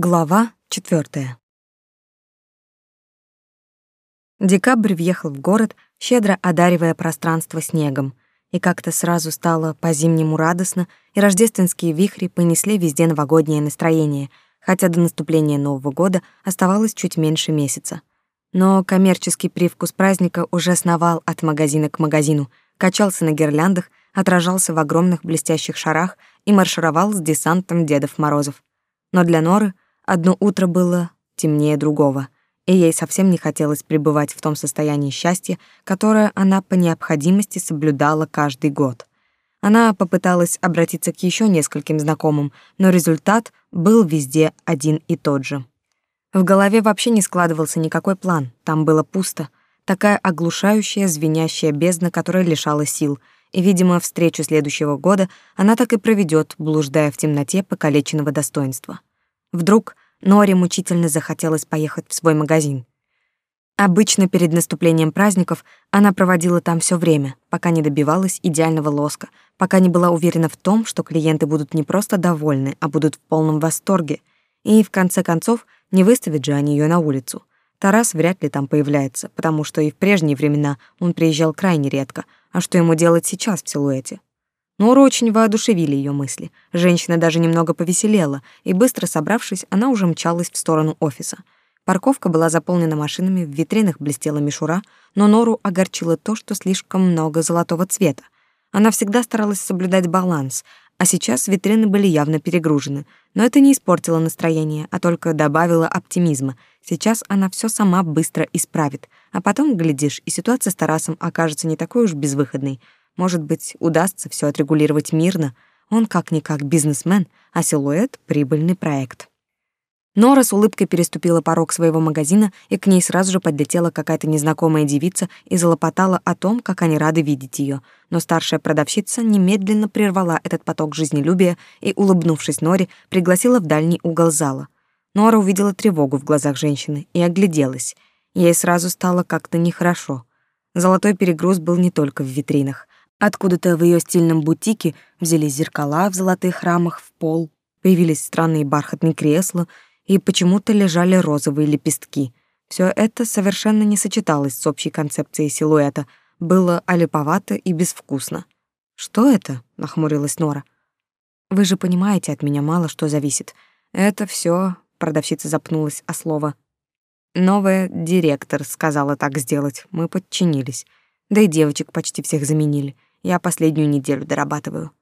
Глава четвертая. Декабрь въехал в город, щедро одаривая пространство снегом, и как-то сразу стало по-зимнему радостно, и рождественские вихри понесли везде новогоднее настроение, хотя до наступления Нового года оставалось чуть меньше месяца. Но коммерческий привкус праздника уже сновал от магазина к магазину, качался на гирляндах, отражался в огромных блестящих шарах и маршировал с десантом Дедов Морозов. Но для Норы — Одно утро было темнее другого, и ей совсем не хотелось пребывать в том состоянии счастья, которое она по необходимости соблюдала каждый год. Она попыталась обратиться к еще нескольким знакомым, но результат был везде один и тот же. В голове вообще не складывался никакой план, там было пусто, такая оглушающая, звенящая бездна, которая лишала сил, и, видимо, встречу следующего года она так и проведет, блуждая в темноте покалеченного достоинства. Вдруг Норе мучительно захотелось поехать в свой магазин. Обычно перед наступлением праздников она проводила там все время, пока не добивалась идеального лоска, пока не была уверена в том, что клиенты будут не просто довольны, а будут в полном восторге. И в конце концов, не выставят же они ее на улицу. Тарас вряд ли там появляется, потому что и в прежние времена он приезжал крайне редко, а что ему делать сейчас в силуэте? Нору очень воодушевили ее мысли. Женщина даже немного повеселела, и быстро собравшись, она уже мчалась в сторону офиса. Парковка была заполнена машинами, в витринах блестела мишура, но Нору огорчило то, что слишком много золотого цвета. Она всегда старалась соблюдать баланс, а сейчас витрины были явно перегружены. Но это не испортило настроение, а только добавило оптимизма. Сейчас она все сама быстро исправит, а потом, глядишь, и ситуация с Тарасом окажется не такой уж безвыходной — может быть, удастся все отрегулировать мирно. Он как-никак бизнесмен, а силуэт — прибыльный проект. Нора с улыбкой переступила порог своего магазина, и к ней сразу же подлетела какая-то незнакомая девица и залопотала о том, как они рады видеть ее. Но старшая продавщица немедленно прервала этот поток жизнелюбия и, улыбнувшись Норе, пригласила в дальний угол зала. Нора увидела тревогу в глазах женщины и огляделась. Ей сразу стало как-то нехорошо. Золотой перегруз был не только в витринах. Откуда-то в ее стильном бутике взялись зеркала в золотых рамах в пол, появились странные бархатные кресла и почему-то лежали розовые лепестки. Все это совершенно не сочеталось с общей концепцией силуэта, было олиповато и безвкусно. «Что это?» — нахмурилась Нора. «Вы же понимаете, от меня мало что зависит. Это все. продавщица запнулась о слово. «Новая директор сказала так сделать, мы подчинились. Да и девочек почти всех заменили. Я последнюю неделю дорабатываю.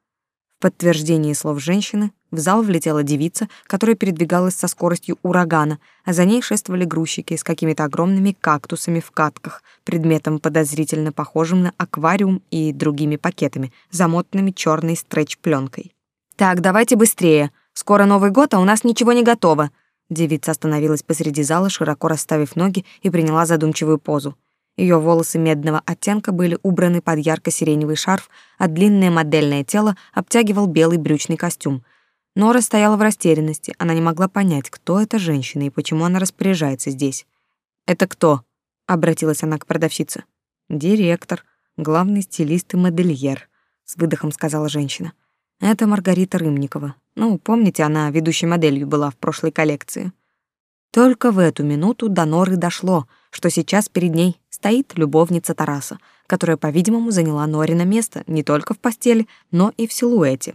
В подтверждение слов женщины в зал влетела девица, которая передвигалась со скоростью урагана, а за ней шествовали грузчики с какими-то огромными кактусами в катках, предметом подозрительно похожим на аквариум и другими пакетами, замотанными черной стретч-пленкой. «Так, давайте быстрее. Скоро Новый год, а у нас ничего не готово». Девица остановилась посреди зала, широко расставив ноги, и приняла задумчивую позу. Ее волосы медного оттенка были убраны под ярко-сиреневый шарф, а длинное модельное тело обтягивал белый брючный костюм. Нора стояла в растерянности, она не могла понять, кто эта женщина и почему она распоряжается здесь. «Это кто?» — обратилась она к продавщице. «Директор, главный стилист и модельер», — с выдохом сказала женщина. «Это Маргарита Рымникова. Ну, помните, она ведущей моделью была в прошлой коллекции». Только в эту минуту до Норы дошло, что сейчас перед ней стоит любовница Тараса, которая, по-видимому, заняла Норина место не только в постели, но и в силуэте.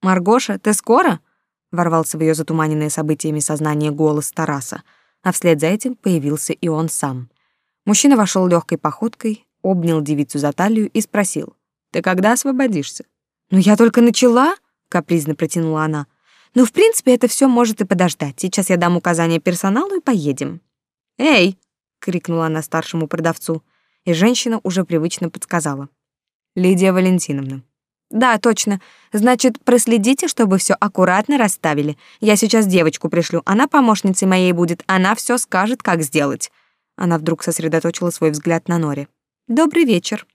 «Маргоша, ты скоро?» — ворвался в ее затуманенное событиями сознание голос Тараса, а вслед за этим появился и он сам. Мужчина вошел легкой походкой, обнял девицу за талию и спросил, «Ты когда освободишься?» «Ну я только начала», — капризно протянула она. «Ну, в принципе, это все может и подождать. Сейчас я дам указание персоналу и поедем». «Эй!» Крикнула она старшему продавцу, и женщина уже привычно подсказала. Лидия Валентиновна. Да, точно. Значит, проследите, чтобы все аккуратно расставили. Я сейчас девочку пришлю, она помощницей моей будет, она все скажет, как сделать. Она вдруг сосредоточила свой взгляд на Норе. Добрый вечер.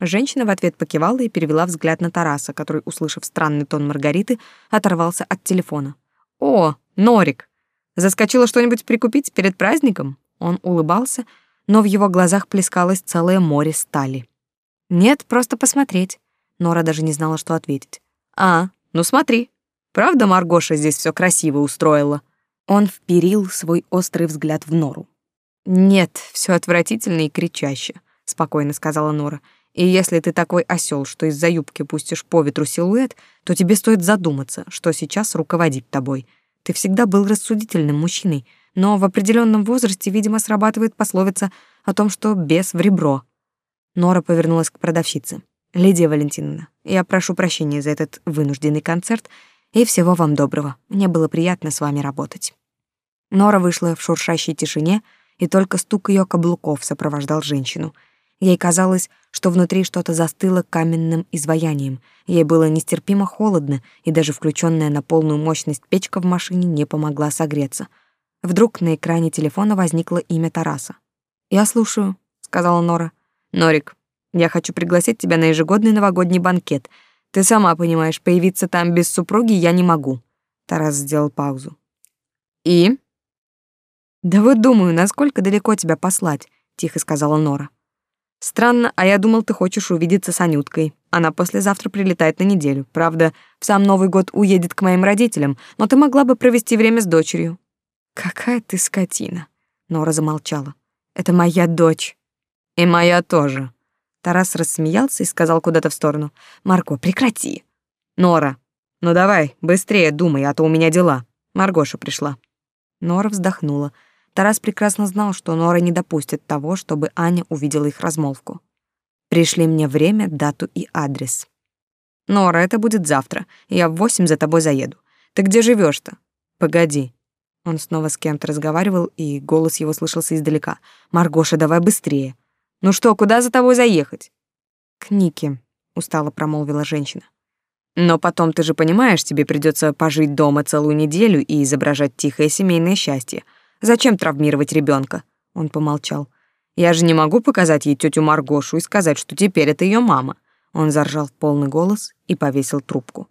Женщина в ответ покивала и перевела взгляд на Тараса, который, услышав странный тон Маргариты, оторвался от телефона. О, Норик. Заскочила что-нибудь прикупить перед праздником? Он улыбался, но в его глазах плескалось целое море стали. «Нет, просто посмотреть». Нора даже не знала, что ответить. «А, ну смотри. Правда Маргоша здесь все красиво устроила?» Он вперил свой острый взгляд в Нору. «Нет, все отвратительно и кричаще», — спокойно сказала Нора. «И если ты такой осел, что из-за юбки пустишь по ветру силуэт, то тебе стоит задуматься, что сейчас руководит тобой. Ты всегда был рассудительным мужчиной, но в определенном возрасте, видимо, срабатывает пословица о том, что бес в ребро». Нора повернулась к продавщице. «Лидия Валентиновна, я прошу прощения за этот вынужденный концерт и всего вам доброго. Мне было приятно с вами работать». Нора вышла в шуршащей тишине, и только стук ее каблуков сопровождал женщину. Ей казалось, что внутри что-то застыло каменным изваянием. Ей было нестерпимо холодно, и даже включенная на полную мощность печка в машине не помогла согреться. Вдруг на экране телефона возникло имя Тараса. «Я слушаю», — сказала Нора. «Норик, я хочу пригласить тебя на ежегодный новогодний банкет. Ты сама понимаешь, появиться там без супруги я не могу». Тарас сделал паузу. «И?» «Да вот думаю, насколько далеко тебя послать», — тихо сказала Нора. «Странно, а я думал, ты хочешь увидеться с Анюткой. Она послезавтра прилетает на неделю. Правда, в сам Новый год уедет к моим родителям, но ты могла бы провести время с дочерью». «Какая ты скотина», — Нора замолчала. «Это моя дочь». «И моя тоже». Тарас рассмеялся и сказал куда-то в сторону. «Марко, прекрати». «Нора, ну давай, быстрее думай, а то у меня дела». Маргоша пришла. Нора вздохнула. Тарас прекрасно знал, что Нора не допустит того, чтобы Аня увидела их размолвку. «Пришли мне время, дату и адрес». «Нора, это будет завтра. Я в восемь за тобой заеду. Ты где живешь то «Погоди». Он снова с кем-то разговаривал, и голос его слышался издалека. «Маргоша, давай быстрее». «Ну что, куда за тобой заехать?» «К Нике», — устало промолвила женщина. «Но потом, ты же понимаешь, тебе придется пожить дома целую неделю и изображать тихое семейное счастье. Зачем травмировать ребенка? Он помолчал. Я же не могу показать ей тетю Маргошу и сказать, что теперь это ее мама. Он заржал в полный голос и повесил трубку.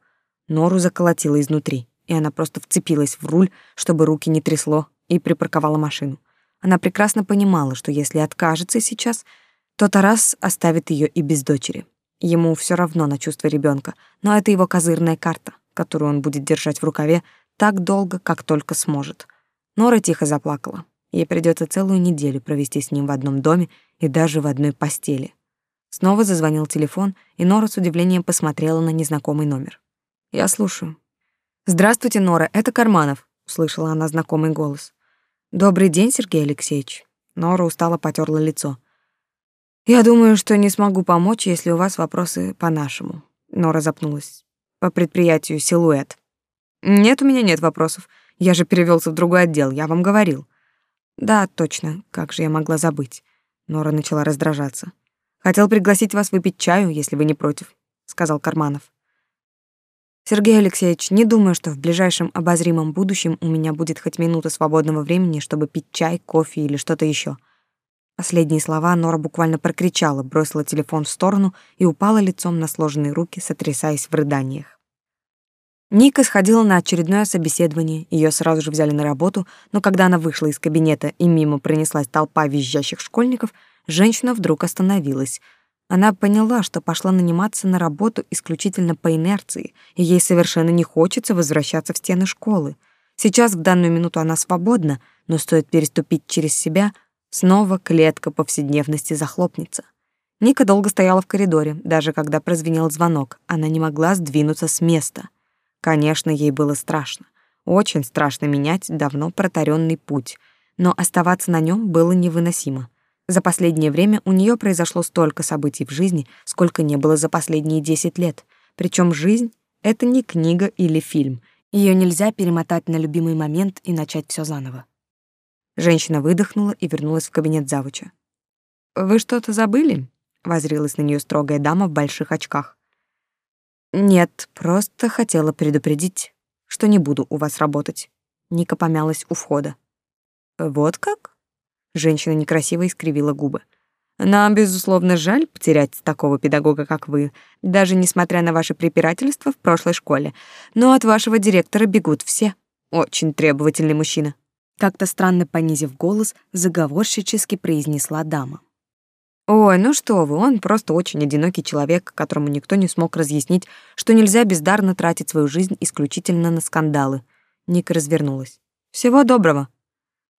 Нору заколотило изнутри, и она просто вцепилась в руль, чтобы руки не трясло, и припарковала машину. Она прекрасно понимала, что если откажется сейчас, то Тарас оставит ее и без дочери. Ему все равно на чувство ребенка, но это его козырная карта, которую он будет держать в рукаве так долго, как только сможет. Нора тихо заплакала. Ей придется целую неделю провести с ним в одном доме и даже в одной постели. Снова зазвонил телефон, и Нора с удивлением посмотрела на незнакомый номер. «Я слушаю». «Здравствуйте, Нора, это Карманов», — услышала она знакомый голос. «Добрый день, Сергей Алексеевич». Нора устало потерла лицо. «Я думаю, что не смогу помочь, если у вас вопросы по-нашему». Нора запнулась. «По предприятию «Силуэт». «Нет, у меня нет вопросов. Я же перевелся в другой отдел, я вам говорил. Да, точно, как же я могла забыть? Нора начала раздражаться. Хотел пригласить вас выпить чаю, если вы не против, сказал Карманов. Сергей Алексеевич, не думаю, что в ближайшем обозримом будущем у меня будет хоть минута свободного времени, чтобы пить чай, кофе или что-то еще. Последние слова Нора буквально прокричала, бросила телефон в сторону и упала лицом на сложенные руки, сотрясаясь в рыданиях. Ника сходила на очередное собеседование, ее сразу же взяли на работу, но когда она вышла из кабинета и мимо пронеслась толпа визжащих школьников, женщина вдруг остановилась. Она поняла, что пошла наниматься на работу исключительно по инерции, и ей совершенно не хочется возвращаться в стены школы. Сейчас в данную минуту она свободна, но стоит переступить через себя, снова клетка повседневности захлопнется. Ника долго стояла в коридоре, даже когда прозвенел звонок, она не могла сдвинуться с места — Конечно, ей было страшно. Очень страшно менять давно протаренный путь, но оставаться на нем было невыносимо. За последнее время у нее произошло столько событий в жизни, сколько не было за последние десять лет. Причем жизнь — это не книга или фильм. Ее нельзя перемотать на любимый момент и начать все заново. Женщина выдохнула и вернулась в кабинет завуча. «Вы что-то забыли?» — возрилась на нее строгая дама в больших очках. Нет, просто хотела предупредить, что не буду у вас работать. Ника помялась у входа. Вот как? Женщина некрасиво искривила губы. Нам, безусловно, жаль потерять такого педагога, как вы, даже несмотря на ваше препирательство в прошлой школе. Но от вашего директора бегут все. Очень требовательный мужчина. Как-то странно понизив голос, заговорщически произнесла дама. Ой, ну что вы, он просто очень одинокий человек, которому никто не смог разъяснить, что нельзя бездарно тратить свою жизнь исключительно на скандалы. Ника развернулась. Всего доброго.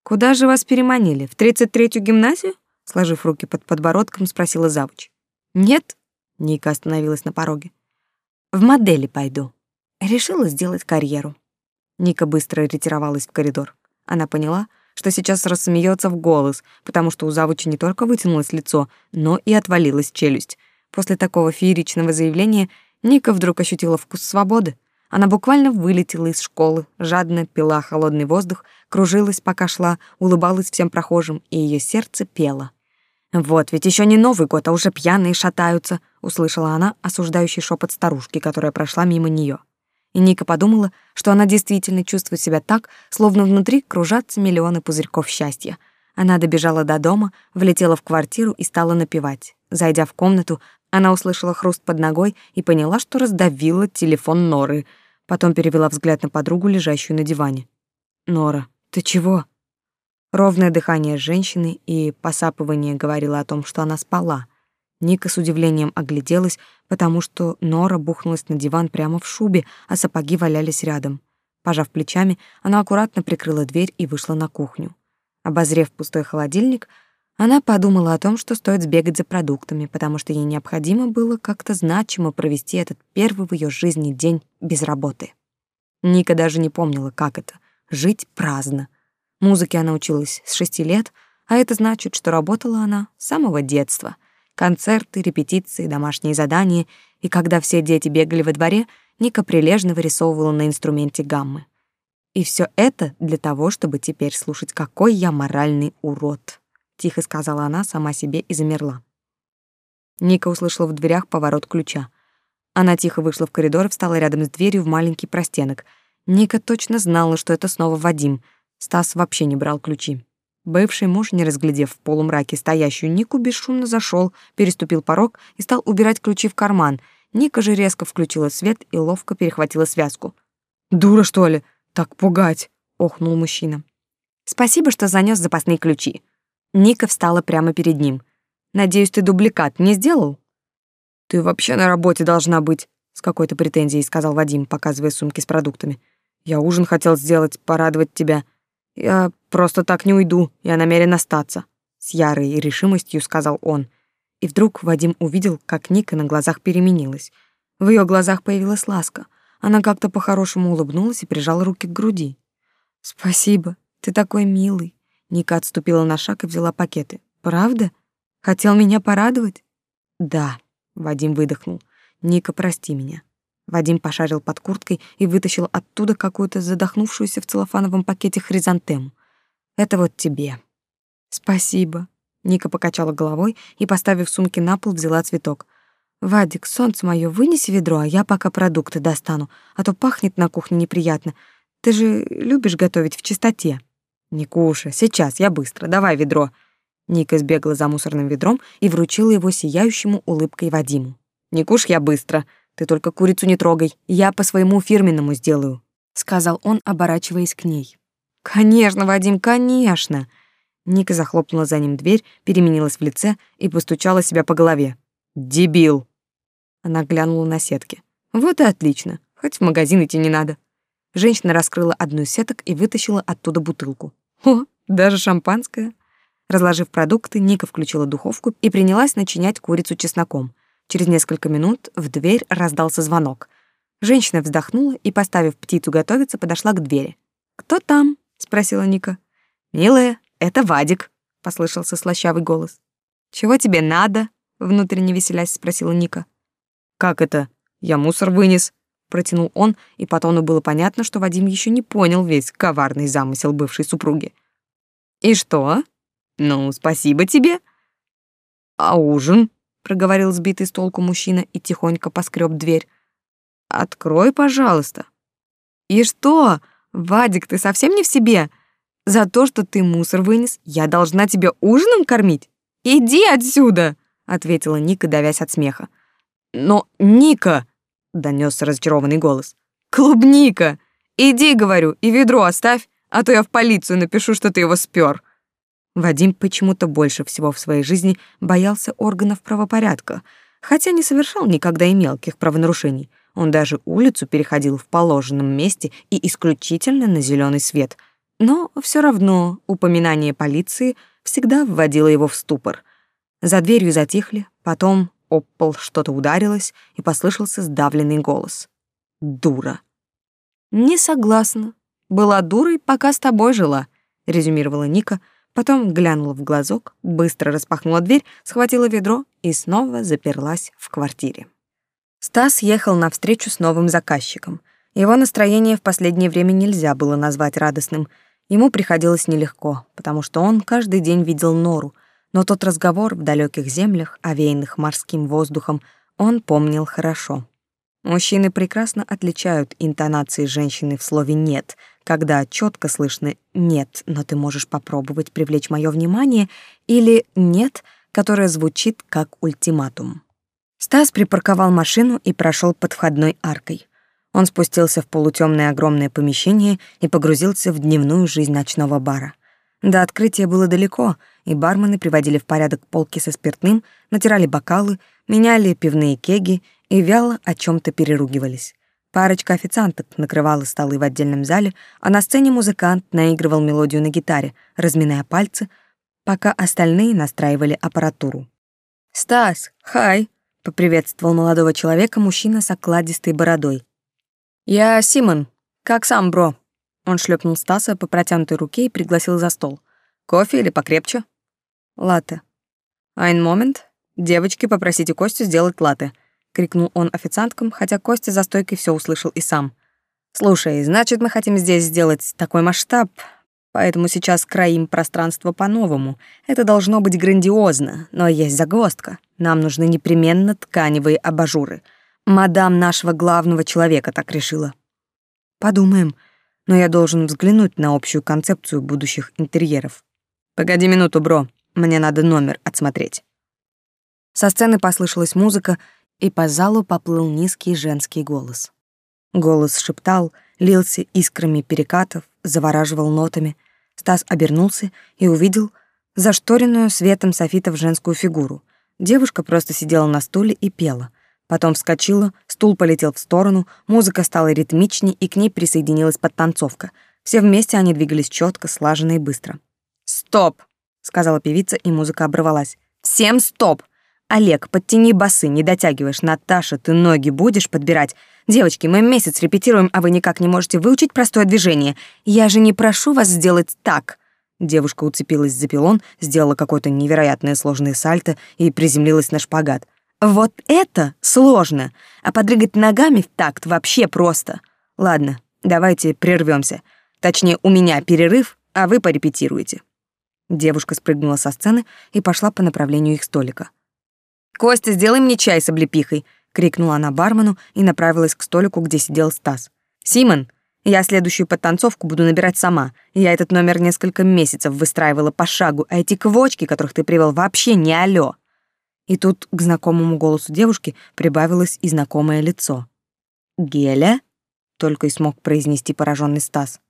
Куда же вас переманили? В 33-ю гимназию? Сложив руки под подбородком, спросила завуч. Нет, Ника остановилась на пороге. В модели пойду. Решила сделать карьеру. Ника быстро ретировалась в коридор. Она поняла, что сейчас рассмеется в голос, потому что у завуча не только вытянулось лицо, но и отвалилась челюсть. После такого фееричного заявления Ника вдруг ощутила вкус свободы. Она буквально вылетела из школы, жадно пила холодный воздух, кружилась, пока шла, улыбалась всем прохожим, и ее сердце пело. «Вот ведь еще не Новый год, а уже пьяные шатаются», — услышала она осуждающий шепот старушки, которая прошла мимо нее. И Ника подумала, что она действительно чувствует себя так, словно внутри кружатся миллионы пузырьков счастья. Она добежала до дома, влетела в квартиру и стала напевать. Зайдя в комнату, она услышала хруст под ногой и поняла, что раздавила телефон Норы. Потом перевела взгляд на подругу, лежащую на диване. «Нора, ты чего?» Ровное дыхание женщины и посапывание говорило о том, что она спала. Ника с удивлением огляделась, потому что Нора бухнулась на диван прямо в шубе, а сапоги валялись рядом. Пожав плечами, она аккуратно прикрыла дверь и вышла на кухню. Обозрев пустой холодильник, она подумала о том, что стоит сбегать за продуктами, потому что ей необходимо было как-то значимо провести этот первый в ее жизни день без работы. Ника даже не помнила, как это — жить праздно. Музыке она училась с шести лет, а это значит, что работала она с самого детства. Концерты, репетиции, домашние задания, и когда все дети бегали во дворе, Ника прилежно вырисовывала на инструменте гаммы. И все это для того, чтобы теперь слушать, какой я моральный урод тихо сказала она сама себе и замерла. Ника услышала в дверях поворот ключа. Она тихо вышла в коридор и встала рядом с дверью в маленький простенок. Ника точно знала, что это снова Вадим. Стас вообще не брал ключи. Бывший муж, не разглядев в полумраке стоящую Нику, бесшумно зашел, переступил порог и стал убирать ключи в карман. Ника же резко включила свет и ловко перехватила связку. «Дура, что ли? Так пугать!» — охнул мужчина. «Спасибо, что занес запасные ключи», Ника встала прямо перед ним. «Надеюсь, ты дубликат не сделал?» «Ты вообще на работе должна быть», — с какой-то претензией сказал Вадим, показывая сумки с продуктами. «Я ужин хотел сделать, порадовать тебя. Я просто так не уйду, я намерен остаться», — с ярой решимостью сказал он. И вдруг Вадим увидел, как Ника на глазах переменилась. В ее глазах появилась ласка. Она как-то по-хорошему улыбнулась и прижала руки к груди. «Спасибо, ты такой милый», Ника отступила на шаг и взяла пакеты. «Правда? Хотел меня порадовать?» «Да», — Вадим выдохнул. «Ника, прости меня». Вадим пошарил под курткой и вытащил оттуда какую-то задохнувшуюся в целлофановом пакете хризантему. «Это вот тебе». «Спасибо». Ника покачала головой и, поставив сумки на пол, взяла цветок. «Вадик, солнце мое, вынеси ведро, а я пока продукты достану, а то пахнет на кухне неприятно. Ты же любишь готовить в чистоте». «Никуша, сейчас, я быстро, давай ведро». Ника сбегала за мусорным ведром и вручила его сияющему улыбкой Вадиму. «Никуш, я быстро. Ты только курицу не трогай, я по своему фирменному сделаю», — сказал он, оборачиваясь к ней. «Конечно, Вадим, конечно!» Ника захлопнула за ним дверь, переменилась в лице и постучала себя по голове. «Дебил!» Она глянула на сетки. «Вот и отлично, хоть в магазин идти не надо». Женщина раскрыла одну из сеток и вытащила оттуда бутылку. О, даже шампанское. Разложив продукты, Ника включила духовку и принялась начинять курицу чесноком. Через несколько минут в дверь раздался звонок. Женщина вздохнула и, поставив птицу готовиться, подошла к двери. «Кто там?» — спросила Ника. «Милая, это Вадик», — послышался слащавый голос. «Чего тебе надо?» — внутренне веселясь спросила Ника. «Как это? Я мусор вынес», протянул он, и по тону было понятно, что Вадим еще не понял весь коварный замысел бывшей супруги. И что? Ну, спасибо тебе. А ужин? проговорил сбитый с толку мужчина и тихонько поскреб дверь. Открой, пожалуйста. И что? Вадик, ты совсем не в себе? За то, что ты мусор вынес, я должна тебя ужином кормить? Иди отсюда, ответила Ника, давясь от смеха. Но Ника, донесся разочарованный голос. Клубника! Иди, говорю, и ведро оставь, а то я в полицию напишу, что ты его спер. Вадим почему-то больше всего в своей жизни боялся органов правопорядка, хотя не совершал никогда и мелких правонарушений. Он даже улицу переходил в положенном месте и исключительно на зеленый свет. Но все равно упоминание полиции всегда вводило его в ступор. За дверью затихли, потом об пол что-то ударилось, и послышался сдавленный голос. «Дура». «Не согласна. Была дурой, пока с тобой жила», — резюмировала Ника, потом глянула в глазок, быстро распахнула дверь, схватила ведро и снова заперлась в квартире. Стас ехал навстречу с новым заказчиком. Его настроение в последнее время нельзя было назвать радостным. Ему приходилось нелегко, потому что он каждый день видел Нору, но тот разговор в далеких землях, овеянных морским воздухом, он помнил хорошо. Мужчины прекрасно отличают интонации женщины в слове «нет», когда четко слышно «нет, но ты можешь попробовать привлечь мое внимание» или «нет», которое звучит как ультиматум. Стас припарковал машину и прошел под входной аркой. Он спустился в полутемное огромное помещение и погрузился в дневную жизнь ночного бара. До открытия было далеко, и бармены приводили в порядок полки со спиртным, натирали бокалы, меняли пивные кеги и вяло о чем то переругивались. Парочка официанток накрывала столы в отдельном зале, а на сцене музыкант наигрывал мелодию на гитаре, разминая пальцы, пока остальные настраивали аппаратуру. «Стас, хай!» — поприветствовал молодого человека мужчина с окладистой бородой. «Я Симон. Как сам, бро?» Он шлепнул Стаса по протянутой руке и пригласил за стол. «Кофе или покрепче?» «Латте». «Айн момент. Девочки, попросите Костю сделать латте», крикнул он официанткам, хотя Костя за стойкой все услышал и сам. Слушай, значит, мы хотим здесь сделать такой масштаб, поэтому сейчас краим пространство по-новому. Это должно быть грандиозно, но есть загвоздка. Нам нужны непременно тканевые абажуры. Мадам нашего главного человека так решила. Подумаем, но я должен взглянуть на общую концепцию будущих интерьеров. Погоди минуту, бро. Мне надо номер отсмотреть. Со сцены послышалась музыка, и по залу поплыл низкий женский голос. Голос шептал, лился искрами перекатов, завораживал нотами. Стас обернулся и увидел зашторенную светом софитов женскую фигуру. Девушка просто сидела на стуле и пела. Потом вскочила, стул полетел в сторону, музыка стала ритмичней, и к ней присоединилась подтанцовка. Все вместе они двигались четко, слаженно и быстро. «Стоп!» — сказала певица, и музыка оборвалась. «Всем стоп! Олег, подтяни басы, не дотягиваешь. Наташа, ты ноги будешь подбирать? Девочки, мы месяц репетируем, а вы никак не можете выучить простое движение. Я же не прошу вас сделать так. Девушка уцепилась за пилон, сделала какое-то невероятное сложное сальто и приземлилась на шпагат. Вот это сложно, а подрыгать ногами в такт вообще просто. Ладно, давайте прервемся. Точнее, у меня перерыв, а вы порепетируете. Девушка спрыгнула со сцены и пошла по направлению их столика. «Костя, сделай мне чай с облепихой!» — крикнула она бармену и направилась к столику, где сидел Стас. «Симон, я следующую подтанцовку буду набирать сама. Я этот номер несколько месяцев выстраивала по шагу, а эти квочки, которых ты привел, вообще не алё!» И тут к знакомому голосу девушки прибавилось и знакомое лицо. «Геля?» — только и смог произнести пораженный Стас.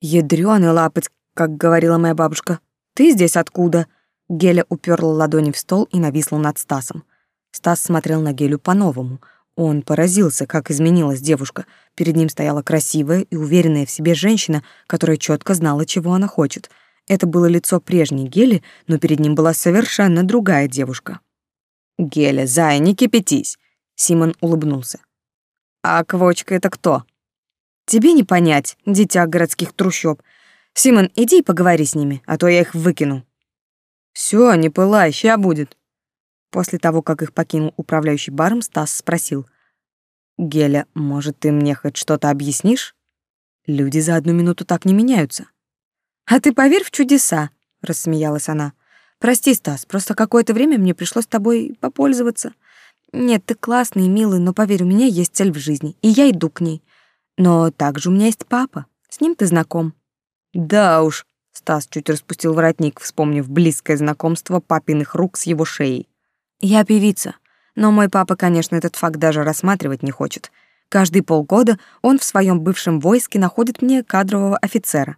«Ядрёный лапоть, как говорила моя бабушка. Ты здесь откуда?» Геля уперла ладони в стол и нависла над Стасом. Стас смотрел на Гелю по-новому. Он поразился, как изменилась девушка. Перед ним стояла красивая и уверенная в себе женщина, которая четко знала, чего она хочет. Это было лицо прежней Гели, но перед ним была совершенно другая девушка. «Геля, зая, не кипятись!» Симон улыбнулся. «А квочка это кто?» «Тебе не понять, дитя городских трущоб. Симон, иди и поговори с ними, а то я их выкину». Все, не пылай, ща будет. После того, как их покинул управляющий баром, Стас спросил. «Геля, может, ты мне хоть что-то объяснишь? Люди за одну минуту так не меняются». «А ты поверь в чудеса», — рассмеялась она. «Прости, Стас, просто какое-то время мне пришлось тобой попользоваться. Нет, ты классный и милый, но поверь, у меня есть цель в жизни, и я иду к ней. Но также у меня есть папа, с ним ты знаком». «Да уж», Стас чуть распустил воротник, вспомнив близкое знакомство папиных рук с его шеей. «Я певица, но мой папа, конечно, этот факт даже рассматривать не хочет. Каждые полгода он в своем бывшем войске находит мне кадрового офицера.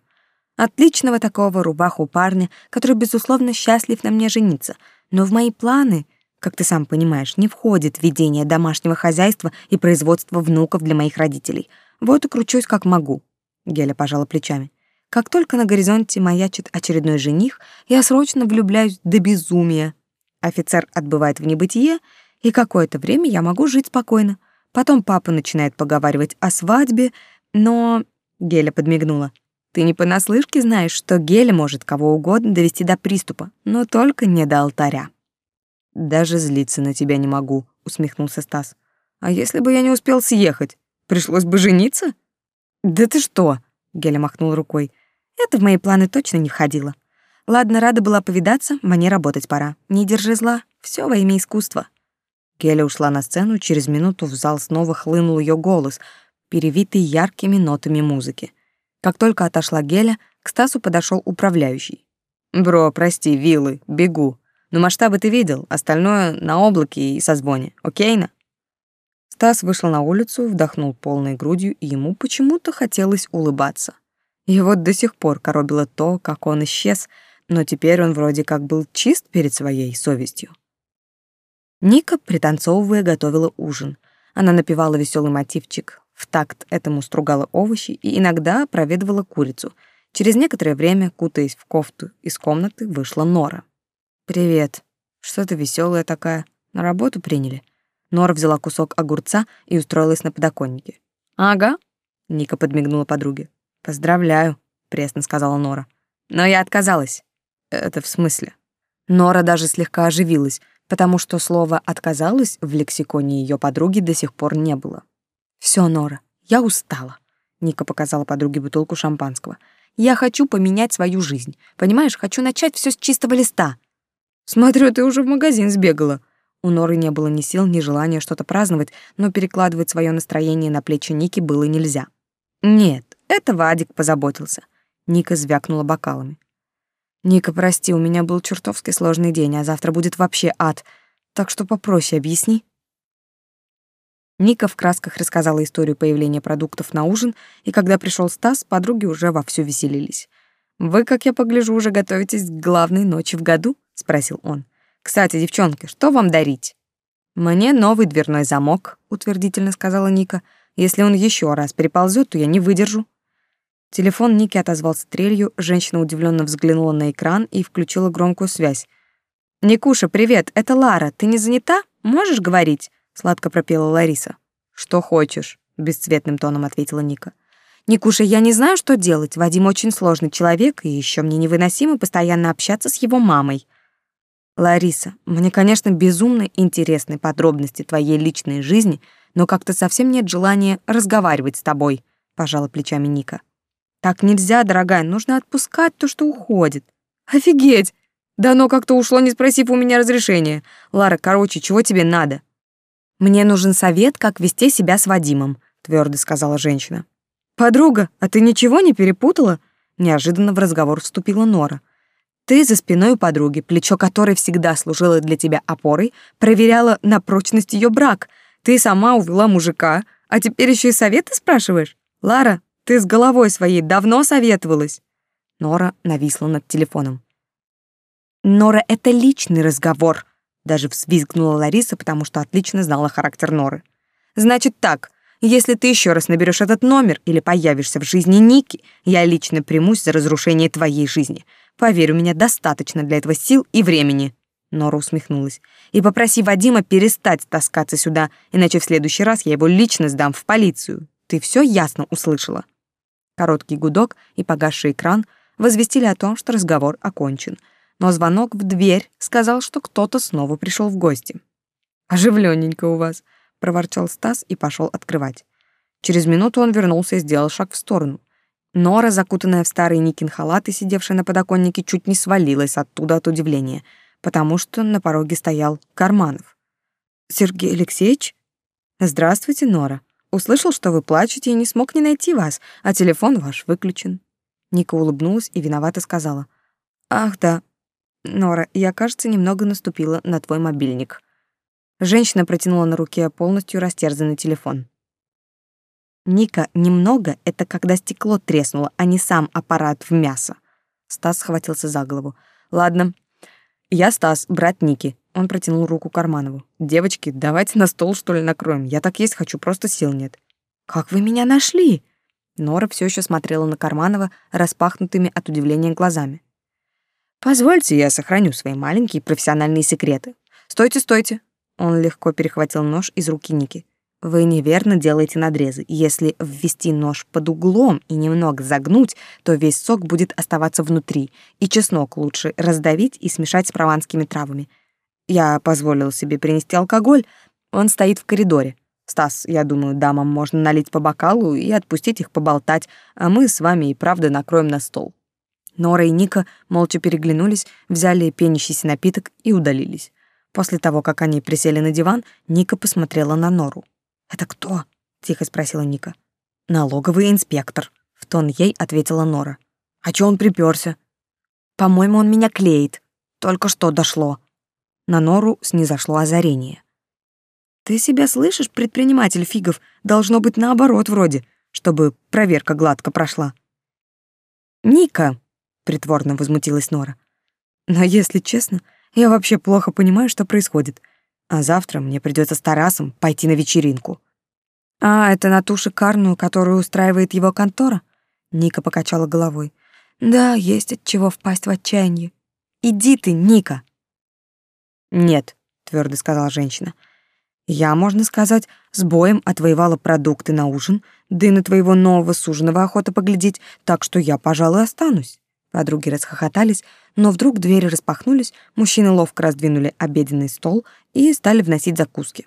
Отличного такого рубаху парня, который, безусловно, счастлив на мне жениться. Но в мои планы, как ты сам понимаешь, не входит ведение домашнего хозяйства и производство внуков для моих родителей. Вот и кручусь как могу». Геля пожала плечами. Как только на горизонте маячит очередной жених, я срочно влюбляюсь до безумия. Офицер отбывает в небытие, и какое-то время я могу жить спокойно. Потом папа начинает поговаривать о свадьбе, но... Геля подмигнула. Ты не понаслышке знаешь, что Геля может кого угодно довести до приступа, но только не до алтаря. Даже злиться на тебя не могу, усмехнулся Стас. А если бы я не успел съехать, пришлось бы жениться? Да ты что? Геля махнула рукой. Это в мои планы точно не входило. Ладно, рада была повидаться, мне работать пора. Не держи зла, все во имя искусства. Геля ушла на сцену, через минуту в зал снова хлынул ее голос, перевитый яркими нотами музыки. Как только отошла Геля, к Стасу подошел управляющий. «Бро, прости, вилы, бегу. Но масштабы ты видел, остальное на облаке и созвоне. Окейно?» Стас вышел на улицу, вдохнул полной грудью, и ему почему-то хотелось улыбаться. И вот до сих пор коробило то, как он исчез, но теперь он вроде как был чист перед своей совестью. Ника, пританцовывая, готовила ужин. Она напевала веселый мотивчик в такт этому стругала овощи и иногда проведывала курицу. Через некоторое время, кутаясь в кофту, из комнаты вышла Нора. «Привет. Что ты веселая такая? На работу приняли?» Нора взяла кусок огурца и устроилась на подоконнике. «Ага», — Ника подмигнула подруге. «Поздравляю», — пресно сказала Нора. «Но я отказалась». «Это в смысле?» Нора даже слегка оживилась, потому что слово «отказалась» в лексиконе ее подруги до сих пор не было. Все, Нора, я устала. Ника показала подруге бутылку шампанского. Я хочу поменять свою жизнь. Понимаешь, хочу начать все с чистого листа. Смотрю, ты уже в магазин сбегала. У Норы не было ни сил, ни желания что-то праздновать, но перекладывать свое настроение на плечи Ники было нельзя. Нет, это Вадик позаботился. Ника звякнула бокалами. Ника, прости, у меня был чертовски сложный день, а завтра будет вообще ад. Так что попроще объясни. Ника в красках рассказала историю появления продуктов на ужин, и когда пришел Стас, подруги уже вовсю веселились. «Вы, как я погляжу, уже готовитесь к главной ночи в году?» — спросил он. «Кстати, девчонки, что вам дарить?» «Мне новый дверной замок», — утвердительно сказала Ника. «Если он еще раз переползет, то я не выдержу». Телефон Ники отозвался трелью, женщина удивленно взглянула на экран и включила громкую связь. «Никуша, привет, это Лара, ты не занята? Можешь говорить?» Сладко пропела Лариса. Что хочешь, бесцветным тоном ответила Ника. Никуша, я не знаю, что делать. Вадим очень сложный человек, и еще мне невыносимо постоянно общаться с его мамой. Лариса, мне, конечно, безумно интересны подробности твоей личной жизни, но как-то совсем нет желания разговаривать с тобой, пожала плечами Ника. Так нельзя, дорогая, нужно отпускать то, что уходит. Офигеть! Да оно как-то ушло, не спросив у меня разрешения. Лара, короче, чего тебе надо? Мне нужен совет, как вести себя с Вадимом, твердо сказала женщина. Подруга, а ты ничего не перепутала? Неожиданно в разговор вступила Нора. Ты за спиной у подруги, плечо которой всегда служило для тебя опорой, проверяла на прочность ее брак. Ты сама увела мужика, а теперь еще и советы спрашиваешь? Лара, ты с головой своей давно советовалась. Нора нависла над телефоном. Нора, это личный разговор, даже взвизгнула Лариса, потому что отлично знала характер Норы. Значит так, если ты еще раз наберешь этот номер или появишься в жизни Ники, я лично примусь за разрушение твоей жизни. Поверь, у меня достаточно для этого сил и времени. Нора усмехнулась. И попроси Вадима перестать таскаться сюда, иначе в следующий раз я его лично сдам в полицию. Ты все ясно услышала. Короткий гудок и погасший экран возвестили о том, что разговор окончен — но звонок в дверь сказал, что кто-то снова пришел в гости. «Оживлённенько у вас», — проворчал Стас и пошел открывать. Через минуту он вернулся и сделал шаг в сторону. Нора, закутанная в старый Никин халат и сидевшая на подоконнике, чуть не свалилась оттуда от удивления, потому что на пороге стоял Карманов. «Сергей Алексеевич?» «Здравствуйте, Нора. Услышал, что вы плачете и не смог не найти вас, а телефон ваш выключен». Ника улыбнулась и виновато сказала. «Ах, да, Нора, я, кажется, немного наступила на твой мобильник. Женщина протянула на руке полностью растерзанный телефон. Ника, немного — это когда стекло треснуло, а не сам аппарат в мясо. Стас схватился за голову. Ладно, я Стас, брат Ники. Он протянул руку Карманову. Девочки, давайте на стол что ли накроем. Я так есть хочу, просто сил нет. Как вы меня нашли? Нора все еще смотрела на Карманова распахнутыми от удивления глазами. «Позвольте, я сохраню свои маленькие профессиональные секреты. Стойте, стойте!» Он легко перехватил нож из руки Ники. Вы неверно делаете надрезы. Если ввести нож под углом и немного загнуть, то весь сок будет оставаться внутри, и чеснок лучше раздавить и смешать с прованскими травами. Я позволил себе принести алкоголь, он стоит в коридоре. Стас, я думаю, дамам можно налить по бокалу и отпустить их поболтать, а мы с вами и правда накроем на стол. Нора и Ника молча переглянулись, взяли пенящийся напиток и удалились. После того, как они присели на диван, Ника посмотрела на Нору. «Это кто?» — тихо спросила Ника. «Налоговый инспектор», — в тон ей ответила Нора. «А чё он припёрся?» «По-моему, он меня клеит. Только что дошло». На Нору снизошло озарение. «Ты себя слышишь, предприниматель Фигов? Должно быть наоборот вроде, чтобы проверка гладко прошла». «Ника», — притворно возмутилась Нора. «Но если честно, я вообще плохо понимаю, что происходит а завтра мне придется с Тарасом пойти на вечеринку. А, это на ту шикарную, которую устраивает его контора? Ника покачала головой. Да, есть от чего впасть в отчаяние. Иди ты, Ника. Нет, твердо сказала женщина. Я, можно сказать, с боем отвоевала продукты на ужин, да и на твоего нового суженого охота поглядеть, так что я, пожалуй, останусь. Подруги расхохотались, но вдруг двери распахнулись, мужчины ловко раздвинули обеденный стол и стали вносить закуски.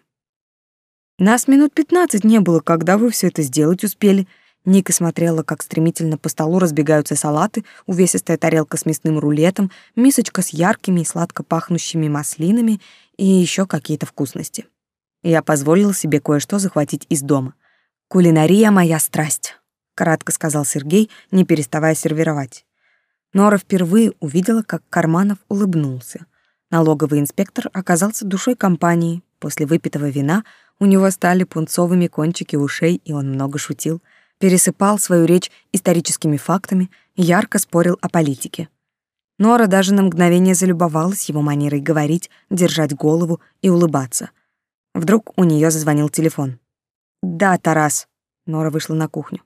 Нас минут пятнадцать не было, когда вы все это сделать успели. Ника смотрела, как стремительно по столу разбегаются салаты, увесистая тарелка с мясным рулетом, мисочка с яркими и сладко пахнущими маслинами и еще какие-то вкусности. Я позволила себе кое-что захватить из дома. «Кулинария — моя страсть», — кратко сказал Сергей, не переставая сервировать. Нора впервые увидела, как Карманов улыбнулся. Налоговый инспектор оказался душой компании. После выпитого вина у него стали пунцовыми кончики ушей, и он много шутил, пересыпал свою речь историческими фактами, ярко спорил о политике. Нора даже на мгновение залюбовалась его манерой говорить, держать голову и улыбаться. Вдруг у нее зазвонил телефон. «Да, Тарас». Нора вышла на кухню.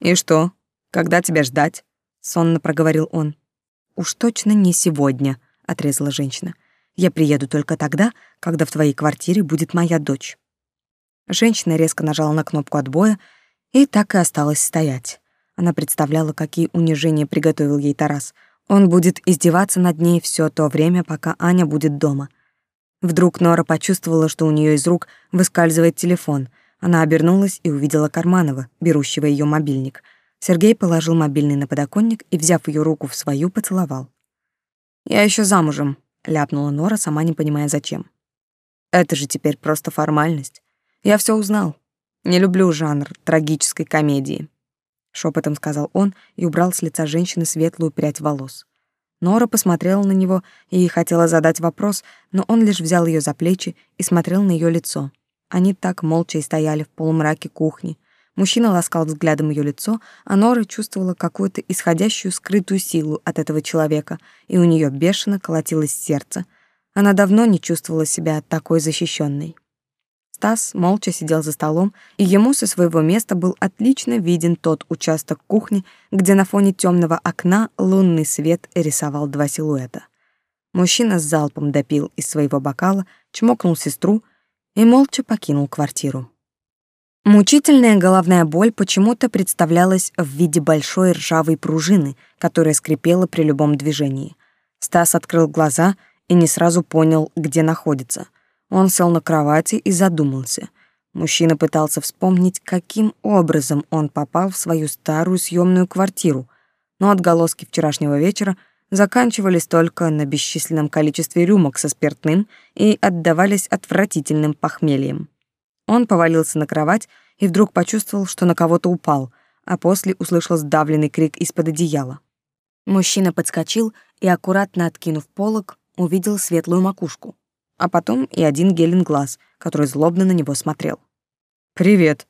«И что? Когда тебя ждать?» Сонно проговорил он. Уж точно не сегодня, отрезала женщина. Я приеду только тогда, когда в твоей квартире будет моя дочь. Женщина резко нажала на кнопку отбоя и так и осталась стоять. Она представляла, какие унижения приготовил ей Тарас. Он будет издеваться над ней все то время, пока Аня будет дома. Вдруг Нора почувствовала, что у нее из рук выскальзывает телефон. Она обернулась и увидела Карманова, берущего ее мобильник — Сергей положил мобильный на подоконник и, взяв ее руку в свою, поцеловал. «Я еще замужем», — ляпнула Нора, сама не понимая зачем. «Это же теперь просто формальность. Я все узнал. Не люблю жанр трагической комедии», — шепотом сказал он и убрал с лица женщины светлую прядь волос. Нора посмотрела на него и хотела задать вопрос, но он лишь взял ее за плечи и смотрел на ее лицо. Они так молча и стояли в полумраке кухни, Мужчина ласкал взглядом ее лицо, а Нора чувствовала какую-то исходящую скрытую силу от этого человека, и у нее бешено колотилось сердце. Она давно не чувствовала себя такой защищенной. Стас молча сидел за столом, и ему со своего места был отлично виден тот участок кухни, где на фоне темного окна лунный свет рисовал два силуэта. Мужчина с залпом допил из своего бокала, чмокнул сестру и молча покинул квартиру. Мучительная головная боль почему-то представлялась в виде большой ржавой пружины, которая скрипела при любом движении. Стас открыл глаза и не сразу понял, где находится. Он сел на кровати и задумался. Мужчина пытался вспомнить, каким образом он попал в свою старую съемную квартиру, но отголоски вчерашнего вечера заканчивались только на бесчисленном количестве рюмок со спиртным и отдавались отвратительным похмельем. Он повалился на кровать и вдруг почувствовал, что на кого-то упал, а после услышал сдавленный крик из-под одеяла. Мужчина подскочил и, аккуратно откинув полог, увидел светлую макушку, а потом и один гелен глаз, который злобно на него смотрел. «Привет!»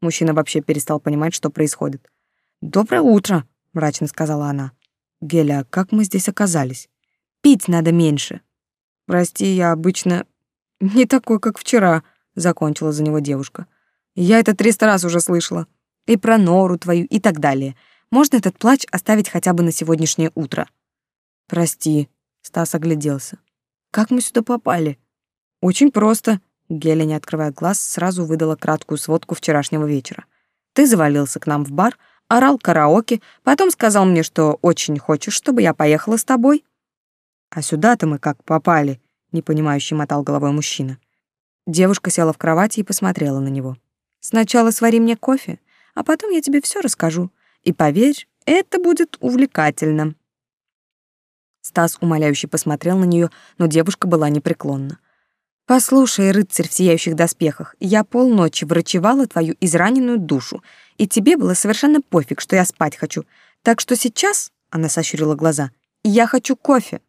Мужчина вообще перестал понимать, что происходит. «Доброе утро!» — мрачно сказала она. «Геля, как мы здесь оказались? Пить надо меньше!» «Прости, я обычно не такой, как вчера», закончила за него девушка. Я это триста раз уже слышала. И про Нору твою и так далее. Можно этот плач оставить хотя бы на сегодняшнее утро. Прости, Стас огляделся. Как мы сюда попали? Очень просто. Геля, не открывая глаз, сразу выдала краткую сводку вчерашнего вечера. Ты завалился к нам в бар, орал караоке, потом сказал мне, что очень хочешь, чтобы я поехала с тобой. А сюда-то мы как попали, непонимающе мотал головой мужчина. Девушка села в кровати и посмотрела на него. Сначала свари мне кофе, а потом я тебе все расскажу. И поверь, это будет увлекательно. Стас умоляюще посмотрел на нее, но девушка была непреклонна. Послушай, рыцарь в сияющих доспехах, я полночи врачевала твою израненную душу, и тебе было совершенно пофиг, что я спать хочу. Так что сейчас, она сощурила глаза, я хочу кофе.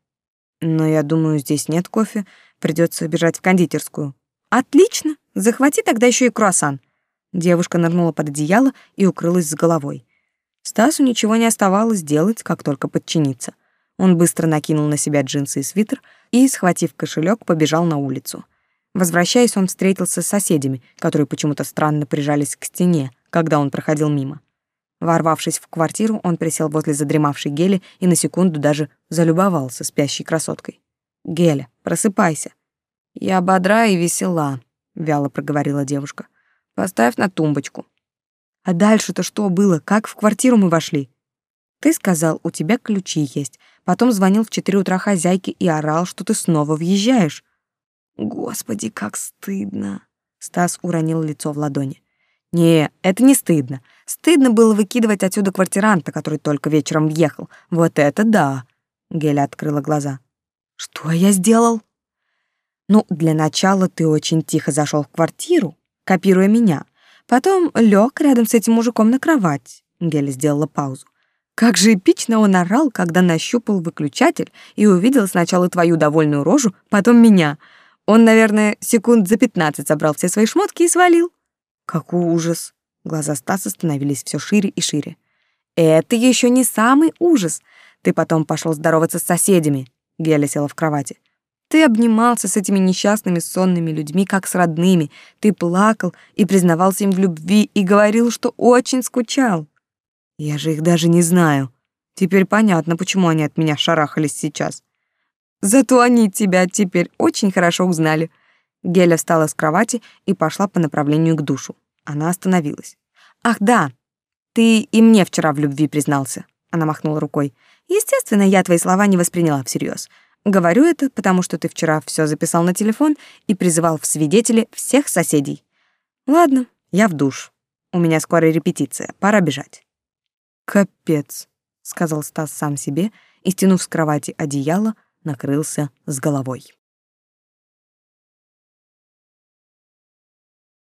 Но я думаю, здесь нет кофе, придется бежать в кондитерскую. Отлично, захвати тогда еще и круассан. Девушка нырнула под одеяло и укрылась с головой. Стасу ничего не оставалось делать, как только подчиниться. Он быстро накинул на себя джинсы и свитер и, схватив кошелек, побежал на улицу. Возвращаясь, он встретился с соседями, которые почему-то странно прижались к стене, когда он проходил мимо. Ворвавшись в квартиру, он присел возле задремавшей Гели и на секунду даже залюбовался спящей красоткой. «Геля, просыпайся». «Я бодра и весела», — вяло проговорила девушка. «Поставь на тумбочку». «А дальше-то что было? Как в квартиру мы вошли?» «Ты сказал, у тебя ключи есть, Потом звонил в четыре утра хозяйке и орал, что ты снова въезжаешь. Господи, как стыдно. Стас уронил лицо в ладони. Не, это не стыдно. Стыдно было выкидывать отсюда квартиранта, который только вечером въехал. Вот это да. Геля открыла глаза. Что я сделал? Ну, для начала ты очень тихо зашел в квартиру, копируя меня. Потом лег рядом с этим мужиком на кровать. Геля сделала паузу. Как же эпично он орал, когда нащупал выключатель и увидел сначала твою довольную рожу, потом меня. Он, наверное, секунд за пятнадцать собрал все свои шмотки и свалил. Какой ужас. Глаза Стаса становились все шире и шире. Это еще не самый ужас. Ты потом пошел здороваться с соседями. Геля села в кровати. Ты обнимался с этими несчастными сонными людьми, как с родными. Ты плакал и признавался им в любви и говорил, что очень скучал. Я же их даже не знаю. Теперь понятно, почему они от меня шарахались сейчас. Зато они тебя теперь очень хорошо узнали. Геля встала с кровати и пошла по направлению к душу. Она остановилась. Ах, да. Ты и мне вчера в любви признался. Она махнула рукой. Естественно, я твои слова не восприняла всерьез. Говорю это, потому что ты вчера все записал на телефон и призывал в свидетели всех соседей. Ладно, я в душ. У меня скоро репетиция, пора бежать. «Капец», — сказал Стас сам себе и, стянув с кровати одеяло, накрылся с головой.